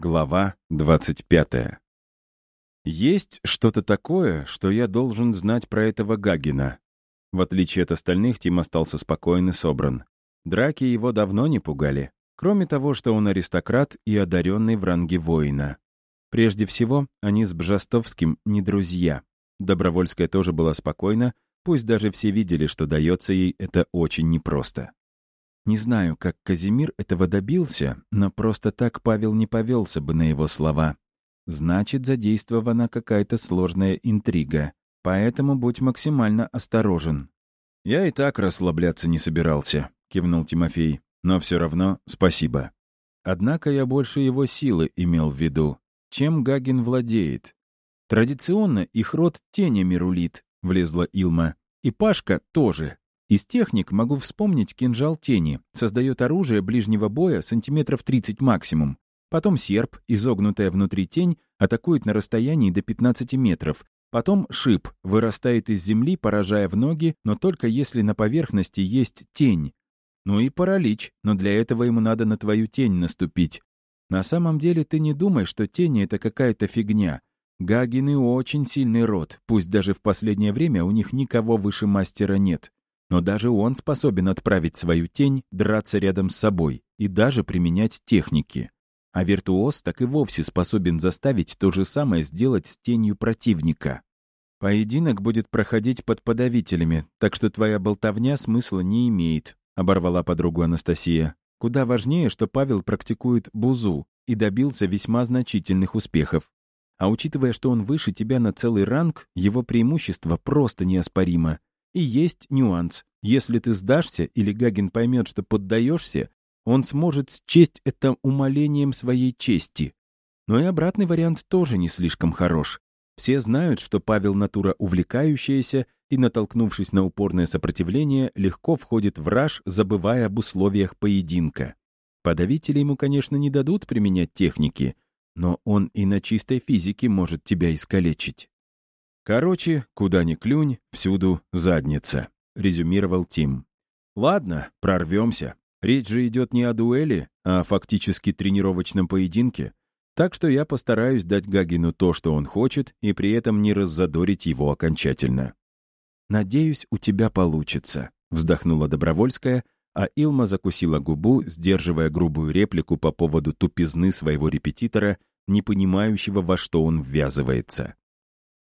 Глава 25. Есть что-то такое, что я должен знать про этого Гагина. В отличие от остальных, Тим остался спокоен собран. Драки его давно не пугали. Кроме того, что он аристократ и одаренный в ранге воина. Прежде всего, они с Бжастовским не друзья. Добровольская тоже была спокойна, пусть даже все видели, что дается ей это очень непросто. Не знаю, как Казимир этого добился, но просто так Павел не повелся бы на его слова. Значит, задействована какая-то сложная интрига. Поэтому будь максимально осторожен. «Я и так расслабляться не собирался», — кивнул Тимофей. «Но все равно спасибо». Однако я больше его силы имел в виду. Чем Гагин владеет? Традиционно их род тенями рулит, — влезла Илма. И Пашка тоже. Из техник могу вспомнить кинжал тени. Создает оружие ближнего боя сантиметров 30 максимум. Потом серп, изогнутая внутри тень, атакует на расстоянии до 15 метров. Потом шип, вырастает из земли, поражая в ноги, но только если на поверхности есть тень. Ну и паралич, но для этого ему надо на твою тень наступить. На самом деле ты не думай, что тени — это какая-то фигня. Гагины очень сильный род, пусть даже в последнее время у них никого выше мастера нет. Но даже он способен отправить свою тень драться рядом с собой и даже применять техники. А виртуоз так и вовсе способен заставить то же самое сделать с тенью противника. «Поединок будет проходить под подавителями, так что твоя болтовня смысла не имеет», — оборвала подругу Анастасия. «Куда важнее, что Павел практикует бузу и добился весьма значительных успехов. А учитывая, что он выше тебя на целый ранг, его преимущество просто неоспоримо. И есть нюанс. Если ты сдашься или Гагин поймет, что поддаешься, он сможет счесть это умолением своей чести. Но и обратный вариант тоже не слишком хорош. Все знают, что Павел натура увлекающаяся и, натолкнувшись на упорное сопротивление, легко входит в раж, забывая об условиях поединка. Подавители ему, конечно, не дадут применять техники, но он и на чистой физике может тебя искалечить. Короче, куда ни клюнь, всюду задница, резюмировал Тим. Ладно, прорвемся. Речь же идет не о дуэли, а о фактически тренировочном поединке. Так что я постараюсь дать Гагину то, что он хочет, и при этом не раззадорить его окончательно. «Надеюсь, у тебя получится», — вздохнула Добровольская, а Илма закусила губу, сдерживая грубую реплику по поводу тупизны своего репетитора, не понимающего, во что он ввязывается.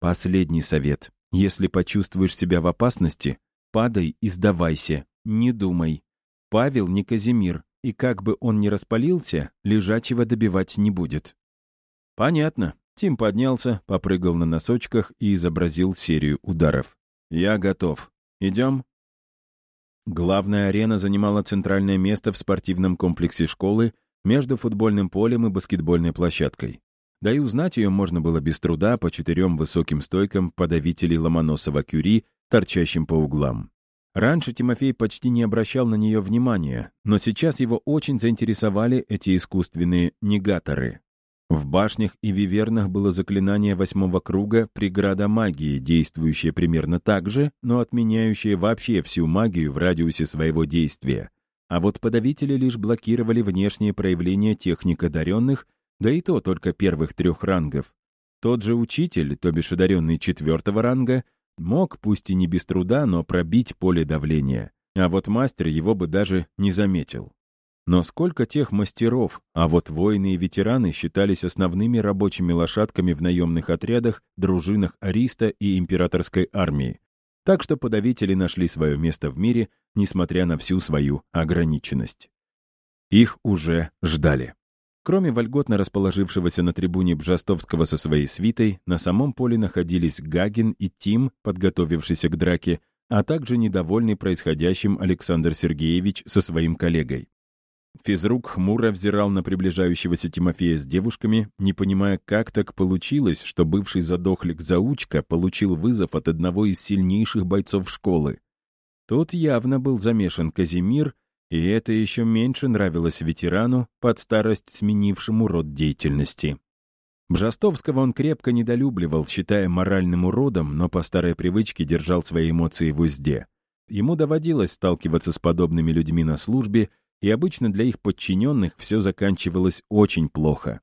Последний совет. Если почувствуешь себя в опасности, падай и сдавайся, не думай. Павел не Казимир, и как бы он ни распалился, лежачего добивать не будет. Понятно. Тим поднялся, попрыгал на носочках и изобразил серию ударов. «Я готов. Идем?» Главная арена занимала центральное место в спортивном комплексе школы между футбольным полем и баскетбольной площадкой. Да и узнать ее можно было без труда по четырем высоким стойкам подавителей Ломоносова-Кюри, торчащим по углам. Раньше Тимофей почти не обращал на нее внимания, но сейчас его очень заинтересовали эти искусственные негаторы. В башнях и вивернах было заклинание восьмого круга «Преграда магии», действующее примерно так же, но отменяющее вообще всю магию в радиусе своего действия. А вот подавители лишь блокировали внешние проявления техник одаренных да и то только первых трех рангов. Тот же учитель, то бишь одаренный четвертого ранга, мог, пусть и не без труда, но пробить поле давления, а вот мастер его бы даже не заметил. Но сколько тех мастеров, а вот воины и ветераны считались основными рабочими лошадками в наемных отрядах, дружинах Ариста и императорской армии. Так что подавители нашли свое место в мире, несмотря на всю свою ограниченность. Их уже ждали. Кроме вольготно расположившегося на трибуне Бжастовского со своей свитой, на самом поле находились Гагин и Тим, подготовившийся к драке, а также недовольный происходящим Александр Сергеевич со своим коллегой. Физрук хмуро взирал на приближающегося Тимофея с девушками, не понимая, как так получилось, что бывший задохлик-заучка получил вызов от одного из сильнейших бойцов школы. Тут явно был замешан Казимир, и это еще меньше нравилось ветерану, под старость сменившему род деятельности. Бжастовского он крепко недолюбливал, считая моральным уродом, но по старой привычке держал свои эмоции в узде. Ему доводилось сталкиваться с подобными людьми на службе, и обычно для их подчиненных все заканчивалось очень плохо.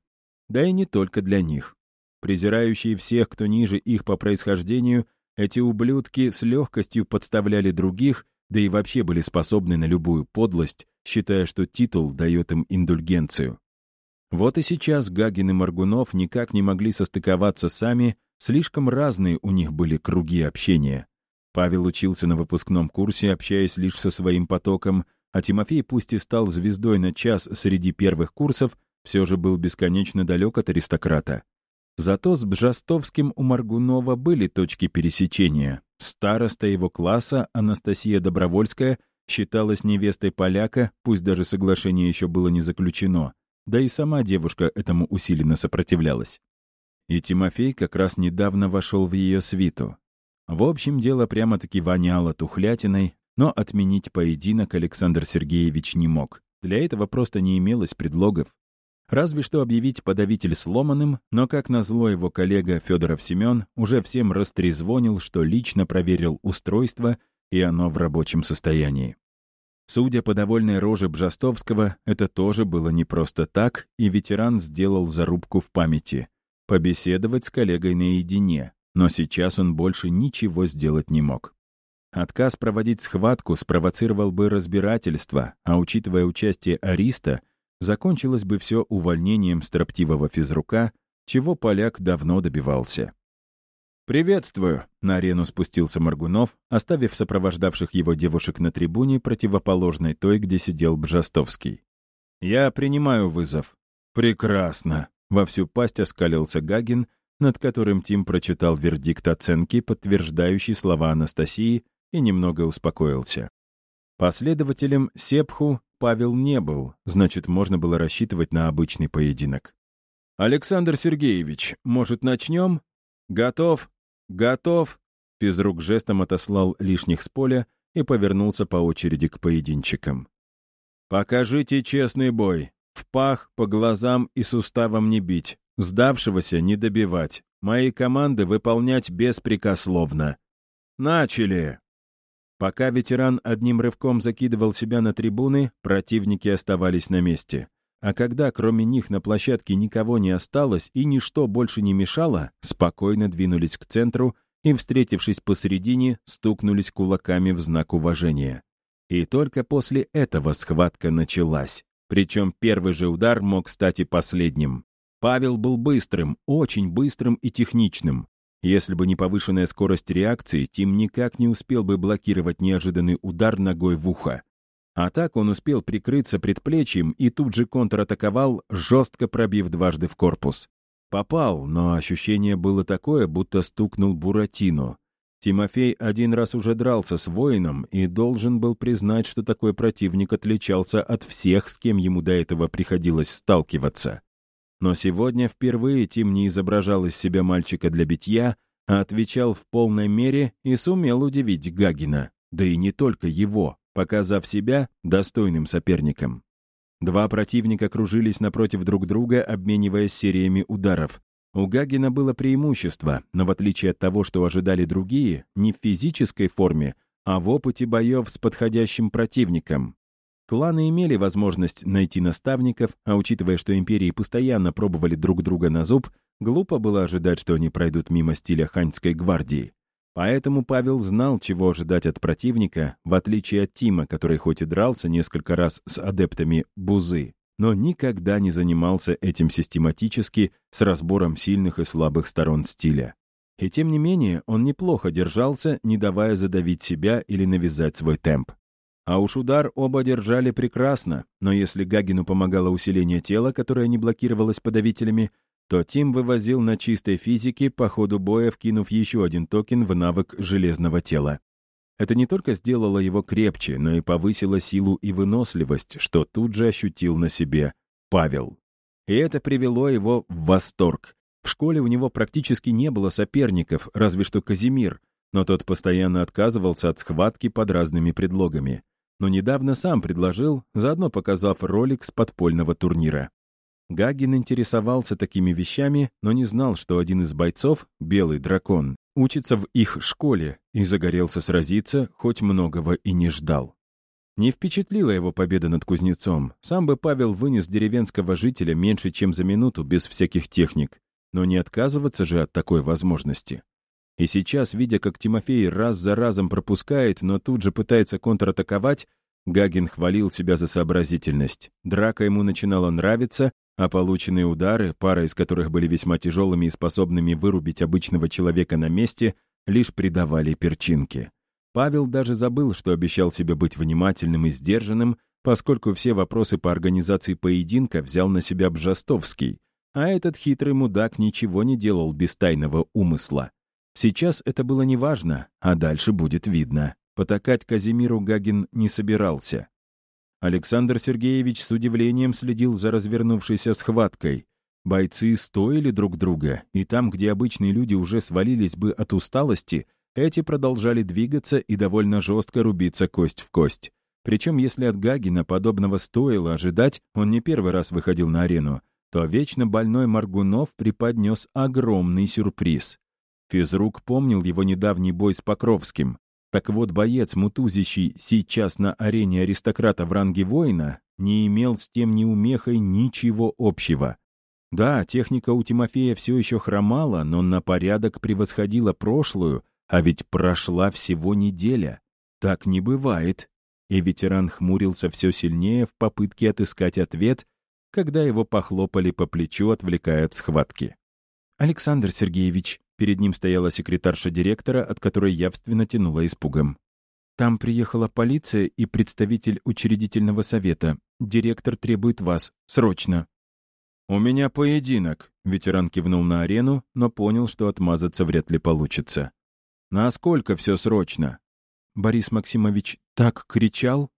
да и не только для них. Презирающие всех, кто ниже их по происхождению, эти ублюдки с легкостью подставляли других, да и вообще были способны на любую подлость, считая, что титул дает им индульгенцию. Вот и сейчас Гагин и Маргунов никак не могли состыковаться сами, слишком разные у них были круги общения. Павел учился на выпускном курсе, общаясь лишь со своим потоком, а Тимофей, пусть и стал звездой на час среди первых курсов, все же был бесконечно далек от аристократа. Зато с Бжастовским у Маргунова были точки пересечения. Староста его класса, Анастасия Добровольская, считалась невестой поляка, пусть даже соглашение еще было не заключено. Да и сама девушка этому усиленно сопротивлялась. И Тимофей как раз недавно вошел в ее свиту. В общем, дело прямо-таки воняло тухлятиной, но отменить поединок Александр Сергеевич не мог. Для этого просто не имелось предлогов. Разве что объявить подавитель сломанным, но, как назло его коллега Федоров Семен, уже всем растрезвонил, что лично проверил устройство, и оно в рабочем состоянии. Судя по довольной роже Бжастовского, это тоже было не просто так, и ветеран сделал зарубку в памяти. Побеседовать с коллегой наедине, но сейчас он больше ничего сделать не мог. Отказ проводить схватку спровоцировал бы разбирательство, а учитывая участие Ариста, закончилось бы все увольнением строптивого физрука, чего поляк давно добивался. «Приветствую!» — на арену спустился Маргунов, оставив сопровождавших его девушек на трибуне, противоположной той, где сидел Бжастовский. «Я принимаю вызов». «Прекрасно!» — во всю пасть оскалился Гагин, над которым Тим прочитал вердикт оценки, подтверждающий слова Анастасии, и немного успокоился. Последователем Сепху Павел не был, значит, можно было рассчитывать на обычный поединок. «Александр Сергеевич, может, начнем?» «Готов? Готов?» Физрук жестом отослал лишних с поля и повернулся по очереди к поединчикам. «Покажите честный бой. В пах, по глазам и суставам не бить. Сдавшегося не добивать. Мои команды выполнять беспрекословно. Начали!» Пока ветеран одним рывком закидывал себя на трибуны, противники оставались на месте. А когда кроме них на площадке никого не осталось и ничто больше не мешало, спокойно двинулись к центру и, встретившись посередине, стукнулись кулаками в знак уважения. И только после этого схватка началась. Причем первый же удар мог стать и последним. Павел был быстрым, очень быстрым и техничным. Если бы не повышенная скорость реакции, Тим никак не успел бы блокировать неожиданный удар ногой в ухо. А так он успел прикрыться предплечьем и тут же контратаковал, жестко пробив дважды в корпус. Попал, но ощущение было такое, будто стукнул Буратино. Тимофей один раз уже дрался с воином и должен был признать, что такой противник отличался от всех, с кем ему до этого приходилось сталкиваться. Но сегодня впервые Тим не изображал из себя мальчика для битья, а отвечал в полной мере и сумел удивить Гагина. Да и не только его показав себя достойным соперником. Два противника кружились напротив друг друга, обмениваясь сериями ударов. У Гагина было преимущество, но в отличие от того, что ожидали другие, не в физической форме, а в опыте боев с подходящим противником. Кланы имели возможность найти наставников, а учитывая, что империи постоянно пробовали друг друга на зуб, глупо было ожидать, что они пройдут мимо стиля ханьской гвардии. Поэтому Павел знал, чего ожидать от противника, в отличие от Тима, который хоть и дрался несколько раз с адептами Бузы, но никогда не занимался этим систематически с разбором сильных и слабых сторон стиля. И тем не менее он неплохо держался, не давая задавить себя или навязать свой темп. А уж удар оба держали прекрасно, но если Гагину помогало усиление тела, которое не блокировалось подавителями, то Тим вывозил на чистой физике, по ходу боя вкинув еще один токен в навык железного тела. Это не только сделало его крепче, но и повысило силу и выносливость, что тут же ощутил на себе Павел. И это привело его в восторг. В школе у него практически не было соперников, разве что Казимир, но тот постоянно отказывался от схватки под разными предлогами. Но недавно сам предложил, заодно показав ролик с подпольного турнира. Гагин интересовался такими вещами, но не знал, что один из бойцов, белый дракон, учится в их школе и загорелся сразиться, хоть многого и не ждал. Не впечатлила его победа над кузнецом. Сам бы Павел вынес деревенского жителя меньше, чем за минуту, без всяких техник. Но не отказываться же от такой возможности. И сейчас, видя, как Тимофей раз за разом пропускает, но тут же пытается контратаковать, Гагин хвалил себя за сообразительность. Драка ему начинала нравиться, а полученные удары, пара из которых были весьма тяжелыми и способными вырубить обычного человека на месте, лишь придавали перчинки. Павел даже забыл, что обещал себе быть внимательным и сдержанным, поскольку все вопросы по организации поединка взял на себя Бжастовский, а этот хитрый мудак ничего не делал без тайного умысла. Сейчас это было неважно, а дальше будет видно. Потакать Казимиру Гагин не собирался. Александр Сергеевич с удивлением следил за развернувшейся схваткой. Бойцы стоили друг друга, и там, где обычные люди уже свалились бы от усталости — эти продолжали двигаться и довольно жестко рубиться кость в кость. Причем, если от Гагина подобного стоило ожидать, он не первый раз выходил на арену, то вечно больной Маргунов преподнес огромный сюрприз. Физрук помнил его недавний бой с Покровским. Так вот, боец, мутузящий сейчас на арене аристократа в ранге воина, не имел с тем неумехой ничего общего. Да, техника у Тимофея все еще хромала, но на порядок превосходила прошлую, а ведь прошла всего неделя. Так не бывает. И ветеран хмурился все сильнее в попытке отыскать ответ, когда его похлопали по плечу, отвлекая от схватки. «Александр Сергеевич», перед ним стояла секретарша директора, от которой явственно тянула испугом. «Там приехала полиция и представитель учредительного совета. Директор требует вас. Срочно». «У меня поединок», — ветеран кивнул на арену, но понял, что отмазаться вряд ли получится. Насколько все срочно?» Борис Максимович так кричал.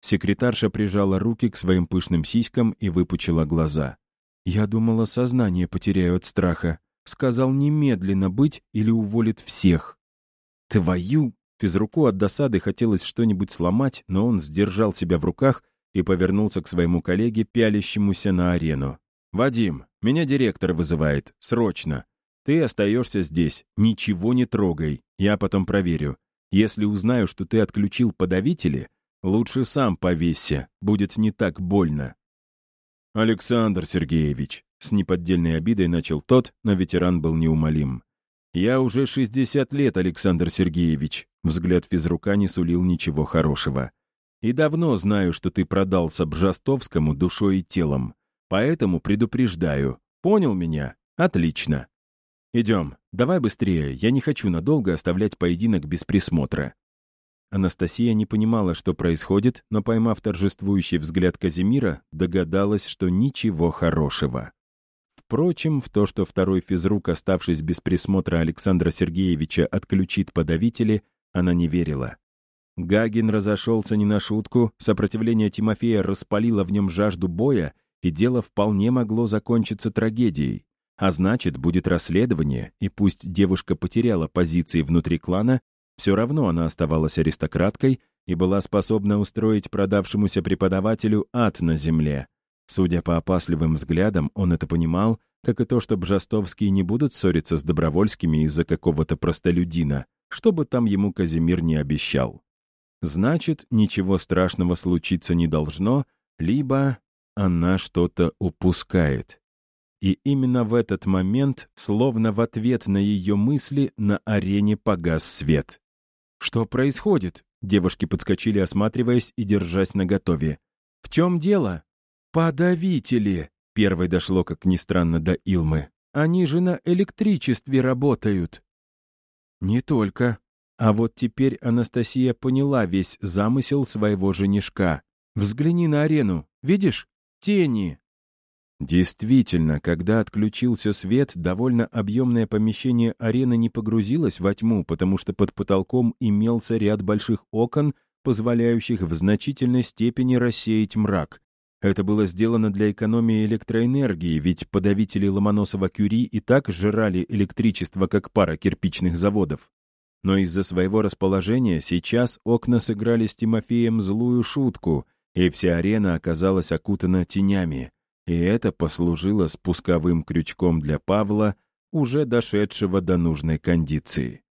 Секретарша прижала руки к своим пышным сиськам и выпучила глаза. «Я думала, сознание потеряю от страха. Сказал немедленно быть или уволит всех». «Твою!» Физруку от досады хотелось что-нибудь сломать, но он сдержал себя в руках и повернулся к своему коллеге, пялящемуся на арену. «Вадим, меня директор вызывает. Срочно. Ты остаешься здесь, ничего не трогай, я потом проверю. Если узнаю, что ты отключил подавители, лучше сам повесься, будет не так больно. Александр Сергеевич, с неподдельной обидой начал тот, но ветеран был неумолим. «Я уже 60 лет, Александр Сергеевич», взгляд физрука не сулил ничего хорошего. «И давно знаю, что ты продался Бжастовскому душой и телом. Поэтому предупреждаю. Понял меня? Отлично. «Идем. Давай быстрее. Я не хочу надолго оставлять поединок без присмотра». Анастасия не понимала, что происходит, но, поймав торжествующий взгляд Казимира, догадалась, что ничего хорошего. Впрочем, в то, что второй физрук, оставшись без присмотра Александра Сергеевича, отключит подавители, она не верила. Гагин разошелся не на шутку, сопротивление Тимофея распалило в нем жажду боя, и дело вполне могло закончиться трагедией. А значит, будет расследование, и пусть девушка потеряла позиции внутри клана, все равно она оставалась аристократкой и была способна устроить продавшемуся преподавателю ад на земле. Судя по опасливым взглядам, он это понимал, как и то, что Бжастовские не будут ссориться с Добровольскими из-за какого-то простолюдина, что бы там ему Казимир не обещал. Значит, ничего страшного случиться не должно, либо она что-то упускает. И именно в этот момент, словно в ответ на ее мысли, на арене погас свет. «Что происходит?» Девушки подскочили, осматриваясь и держась наготове. «В чем дело?» «Подавители!» Первой дошло, как ни странно, до Илмы. «Они же на электричестве работают!» «Не только. А вот теперь Анастасия поняла весь замысел своего женишка. Взгляни на арену. Видишь? Тени!» Действительно, когда отключился свет, довольно объемное помещение арены не погрузилось во тьму, потому что под потолком имелся ряд больших окон, позволяющих в значительной степени рассеять мрак. Это было сделано для экономии электроэнергии, ведь подавители Ломоносова-Кюри и так сжирали электричество, как пара кирпичных заводов. Но из-за своего расположения сейчас окна сыграли с Тимофеем злую шутку, и вся арена оказалась окутана тенями и это послужило спусковым крючком для Павла, уже дошедшего до нужной кондиции.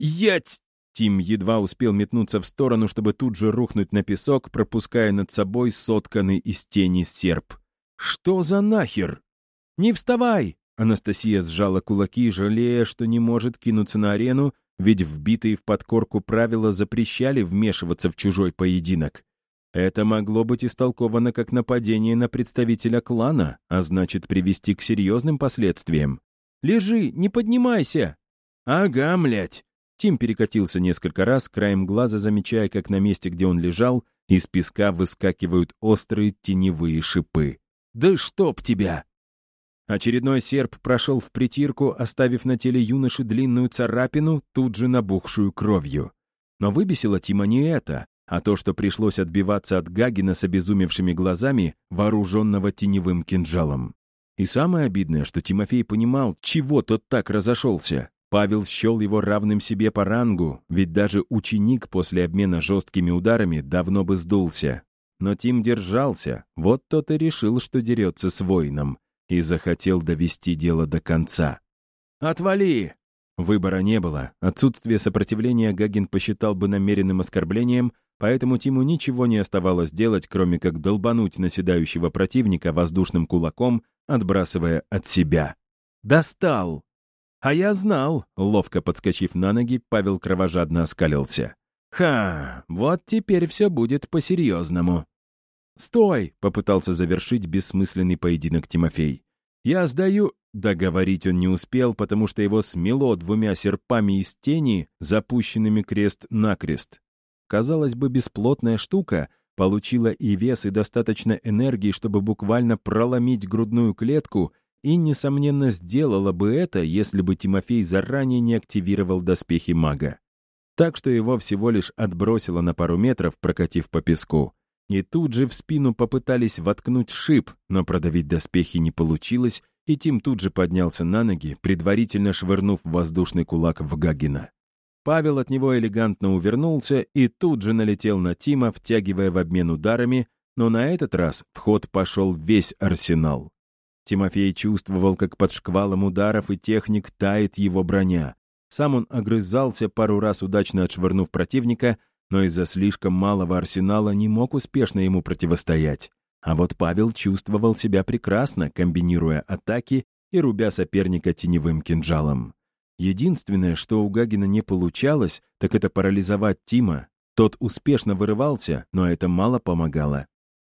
«Ять!» Тим едва успел метнуться в сторону, чтобы тут же рухнуть на песок, пропуская над собой сотканный из тени серп. «Что за нахер?» «Не вставай!» Анастасия сжала кулаки, жалея, что не может кинуться на арену, ведь вбитые в подкорку правила запрещали вмешиваться в чужой поединок. Это могло быть истолковано как нападение на представителя клана, а значит привести к серьезным последствиям. «Лежи, не поднимайся!» «Ага, млять!» Тим перекатился несколько раз, краем глаза замечая, как на месте, где он лежал, из песка выскакивают острые теневые шипы. «Да чтоб тебя!» Очередной серп прошел в притирку, оставив на теле юноши длинную царапину, тут же набухшую кровью. Но выбесило Тима не это, а то, что пришлось отбиваться от Гагина с обезумевшими глазами, вооруженного теневым кинжалом. И самое обидное, что Тимофей понимал, чего тот так разошелся. Павел счел его равным себе по рангу, ведь даже ученик после обмена жесткими ударами давно бы сдулся. Но Тим держался, вот тот и решил, что дерется с воином и захотел довести дело до конца. «Отвали!» Выбора не было. Отсутствие сопротивления Гагин посчитал бы намеренным оскорблением, поэтому Тиму ничего не оставалось делать, кроме как долбануть наседающего противника воздушным кулаком, отбрасывая от себя. «Достал!» «А я знал!» — ловко подскочив на ноги, Павел кровожадно оскалился. «Ха! Вот теперь все будет по-серьезному!» «Стой!» — попытался завершить бессмысленный поединок Тимофей. «Я сдаю...» Договорить он не успел, потому что его смело двумя серпами из тени, запущенными крест-накрест. Казалось бы, бесплотная штука получила и вес, и достаточно энергии, чтобы буквально проломить грудную клетку, и, несомненно, сделала бы это, если бы Тимофей заранее не активировал доспехи мага. Так что его всего лишь отбросило на пару метров, прокатив по песку. И тут же в спину попытались воткнуть шип, но продавить доспехи не получилось, и Тим тут же поднялся на ноги, предварительно швырнув воздушный кулак в Гагина. Павел от него элегантно увернулся и тут же налетел на Тима, втягивая в обмен ударами, но на этот раз в ход пошел весь арсенал. Тимофей чувствовал, как под шквалом ударов и техник тает его броня. Сам он огрызался, пару раз удачно отшвырнув противника, но из-за слишком малого арсенала не мог успешно ему противостоять. А вот Павел чувствовал себя прекрасно, комбинируя атаки и рубя соперника теневым кинжалом. Единственное, что у Гагина не получалось, так это парализовать Тима. Тот успешно вырывался, но это мало помогало.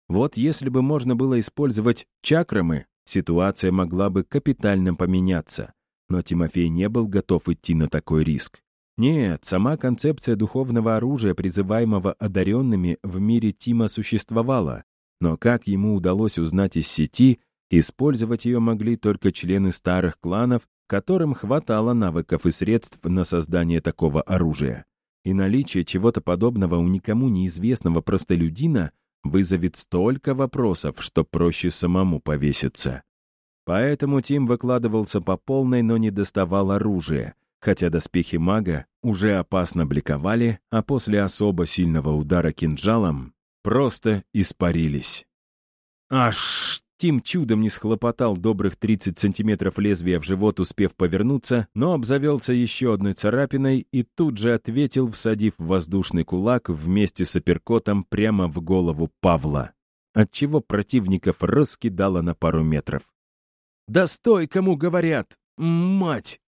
Вот если бы можно было использовать чакрамы, ситуация могла бы капитально поменяться. Но Тимофей не был готов идти на такой риск. Нет, сама концепция духовного оружия, призываемого одаренными, в мире Тима существовала, но как ему удалось узнать из сети, использовать ее могли только члены старых кланов, которым хватало навыков и средств на создание такого оружия. И наличие чего-то подобного у никому неизвестного простолюдина вызовет столько вопросов, что проще самому повеситься. Поэтому Тим выкладывался по полной, но не доставал оружия — хотя доспехи мага уже опасно бликовали, а после особо сильного удара кинжалом просто испарились. Аж Тим чудом не схлопотал добрых 30 сантиметров лезвия в живот, успев повернуться, но обзавелся еще одной царапиной и тут же ответил, всадив воздушный кулак вместе с апперкотом прямо в голову Павла, отчего противников раскидало на пару метров. «Да стой, кому говорят! Мать!»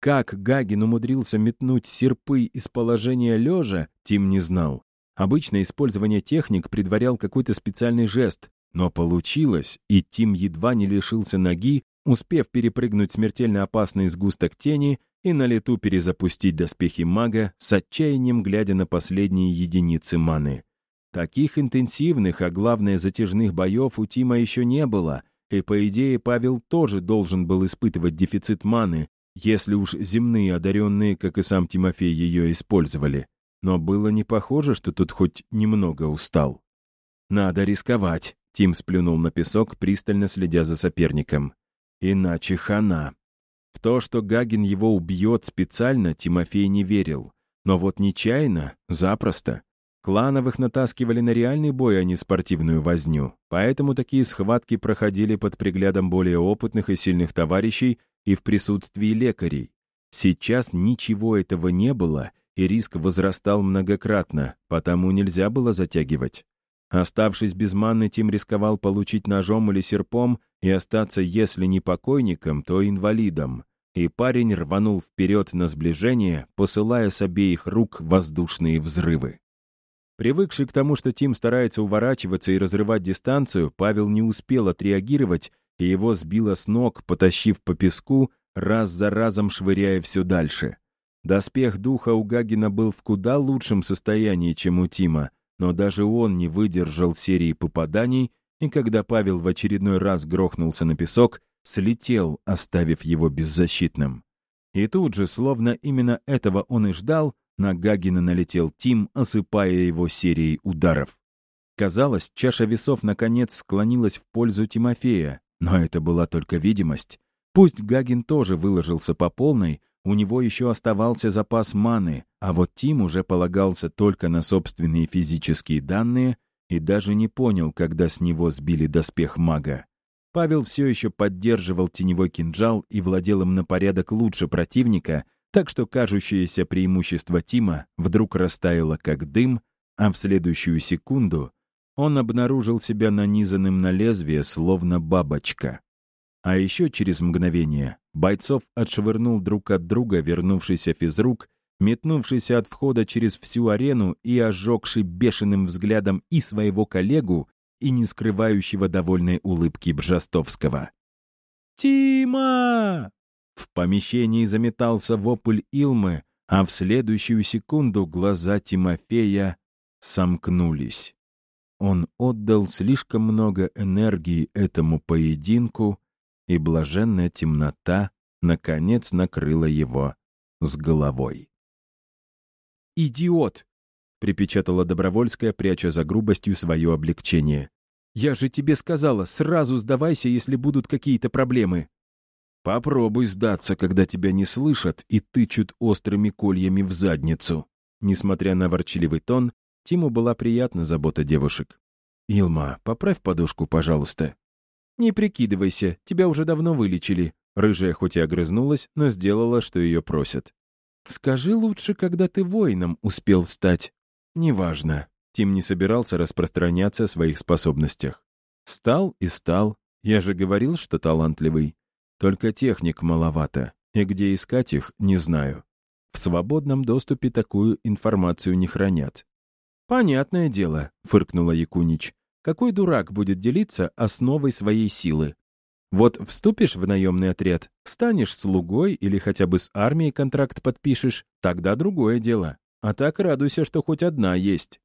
Как Гагин умудрился метнуть серпы из положения лежа, Тим не знал. Обычно использование техник предварял какой-то специальный жест, но получилось, и Тим едва не лишился ноги, успев перепрыгнуть смертельно опасный сгусток тени и на лету перезапустить доспехи мага с отчаянием глядя на последние единицы маны. Таких интенсивных, а главное затяжных боев у Тима еще не было, и, по идее, Павел тоже должен был испытывать дефицит маны, если уж земные одаренные, как и сам Тимофей, ее использовали. Но было не похоже, что тут хоть немного устал. «Надо рисковать», — Тим сплюнул на песок, пристально следя за соперником. «Иначе хана». В то, что Гагин его убьет специально, Тимофей не верил. Но вот нечаянно, запросто. Клановых натаскивали на реальный бой, а не спортивную возню. Поэтому такие схватки проходили под приглядом более опытных и сильных товарищей и в присутствии лекарей. Сейчас ничего этого не было, и риск возрастал многократно, потому нельзя было затягивать. Оставшись без манны, Тим рисковал получить ножом или серпом и остаться, если не покойником, то инвалидом. И парень рванул вперед на сближение, посылая с обеих рук воздушные взрывы. Привыкший к тому, что Тим старается уворачиваться и разрывать дистанцию, Павел не успел отреагировать, и его сбило с ног, потащив по песку, раз за разом швыряя все дальше. Доспех духа у Гагина был в куда лучшем состоянии, чем у Тима, но даже он не выдержал серии попаданий, и когда Павел в очередной раз грохнулся на песок, слетел, оставив его беззащитным. И тут же, словно именно этого он и ждал, на Гагина налетел Тим, осыпая его серией ударов. Казалось, чаша весов наконец склонилась в пользу Тимофея, но это была только видимость. Пусть Гагин тоже выложился по полной, у него еще оставался запас маны, а вот Тим уже полагался только на собственные физические данные и даже не понял, когда с него сбили доспех мага. Павел все еще поддерживал теневой кинжал и владел им на порядок лучше противника, так что кажущееся преимущество Тима вдруг растаяло как дым, а в следующую секунду он обнаружил себя нанизанным на лезвие, словно бабочка. А еще через мгновение бойцов отшвырнул друг от друга вернувшийся физрук, метнувшийся от входа через всю арену и ожегший бешеным взглядом и своего коллегу, и не скрывающего довольной улыбки Бжастовского. «Тима!» В помещении заметался вопль Илмы, а в следующую секунду глаза Тимофея сомкнулись. Он отдал слишком много энергии этому поединку, и блаженная темнота наконец накрыла его с головой. «Идиот!» — припечатала Добровольская, пряча за грубостью свое облегчение. «Я же тебе сказала, сразу сдавайся, если будут какие-то проблемы». «Попробуй сдаться, когда тебя не слышат и тычут острыми кольями в задницу». Несмотря на ворчливый тон, Тиму была приятна забота девушек. «Илма, поправь подушку, пожалуйста». «Не прикидывайся, тебя уже давно вылечили». Рыжая хоть и огрызнулась, но сделала, что ее просят. «Скажи лучше, когда ты воином успел стать». «Неважно». Тим не собирался распространяться о своих способностях. «Стал и стал. Я же говорил, что талантливый. Только техник маловато, и где искать их, не знаю. В свободном доступе такую информацию не хранят». «Понятное дело», — фыркнула Якунич. Какой дурак будет делиться основой своей силы? Вот вступишь в наемный отряд, станешь слугой или хотя бы с армией контракт подпишешь, тогда другое дело. А так радуйся, что хоть одна есть.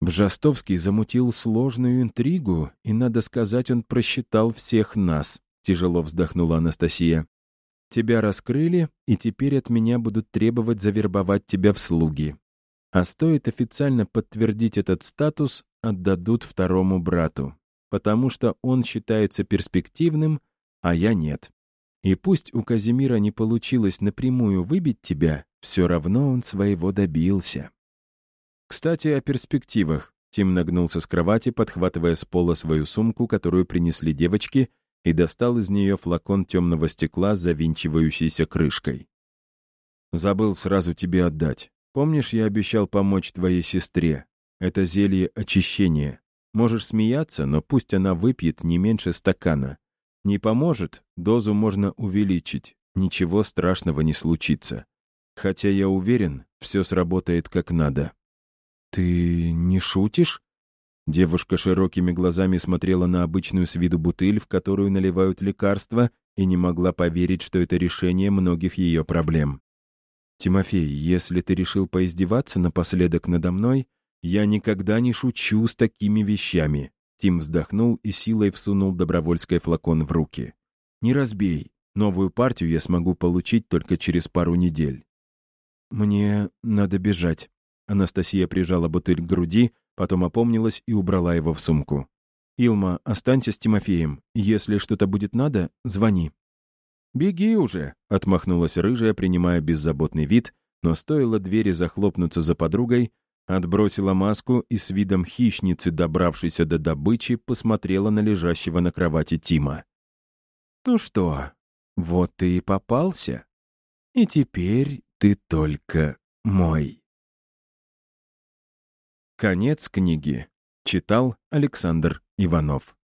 Бжастовский замутил сложную интригу, и, надо сказать, он просчитал всех нас, тяжело вздохнула Анастасия. Тебя раскрыли, и теперь от меня будут требовать завербовать тебя в слуги. А стоит официально подтвердить этот статус, отдадут второму брату, потому что он считается перспективным, а я нет. И пусть у Казимира не получилось напрямую выбить тебя, все равно он своего добился. Кстати, о перспективах. Тим нагнулся с кровати, подхватывая с пола свою сумку, которую принесли девочки, и достал из нее флакон темного стекла с завинчивающейся крышкой. «Забыл сразу тебе отдать. Помнишь, я обещал помочь твоей сестре? Это зелье очищения. Можешь смеяться, но пусть она выпьет не меньше стакана. Не поможет, дозу можно увеличить. Ничего страшного не случится. Хотя я уверен, все сработает как надо. «Ты не шутишь?» Девушка широкими глазами смотрела на обычную с виду бутыль, в которую наливают лекарства, и не могла поверить, что это решение многих ее проблем. «Тимофей, если ты решил поиздеваться напоследок надо мной, я никогда не шучу с такими вещами. Тим вздохнул и силой всунул добровольский флакон в руки. «Не разбей. Новую партию я смогу получить только через пару недель». «Мне надо бежать». Анастасия прижала бутыль к груди, потом опомнилась и убрала его в сумку. «Илма, останься с Тимофеем. Если что-то будет надо, звони». «Беги уже», — отмахнулась рыжая, принимая беззаботный вид, но стоило двери захлопнуться за подругой, Отбросила маску и с видом хищницы, добравшейся до добычи, посмотрела на лежащего на кровати Тима. «Ну что, вот ты и попался. И теперь ты только мой». Конец книги. Читал Александр Иванов.